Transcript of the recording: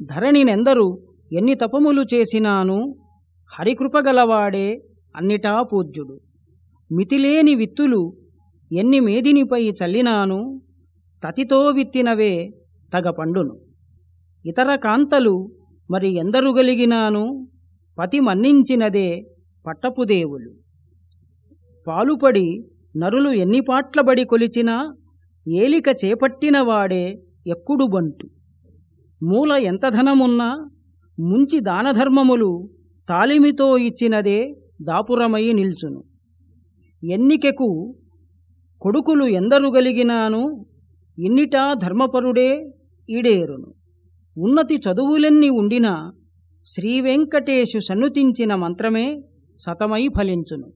ధరణినెందరు? ఎన్ని తపములు చేసినాను? హరికృపగలవాడే అన్నిటా పూజ్యుడు. మితిలేని విత్తులు ఎన్ని మేదినిపై చల్లినాను? తతితో విత్తినవే తగ పండును ఇతర కాంతలు మరి ఎందరు గలిగినాను పతి మన్నించినదే పట్టపుదేవులు పాలుపడి నరులు ఎన్ని పాట్లబడి కొలిచినా? ఏలిక చేపట్టినవాడే ఎక్కుడు బంటు మూల ఎంత ధనమున్నా ముంచి దానధర్మములు తాలిమితో ఇచ్చినదే దాపురమై నిల్చును. ఎన్నికెకు కొడుకులు ఎందరు గలిగినాను ఇన్నిటా ధర్మపరుడే ఈడేరును. ఉన్నతి చదువులెన్ని ఉండినా శ్రీవెంకటేశు సన్నుతించిన మంత్రమే సతమై ఫలించును.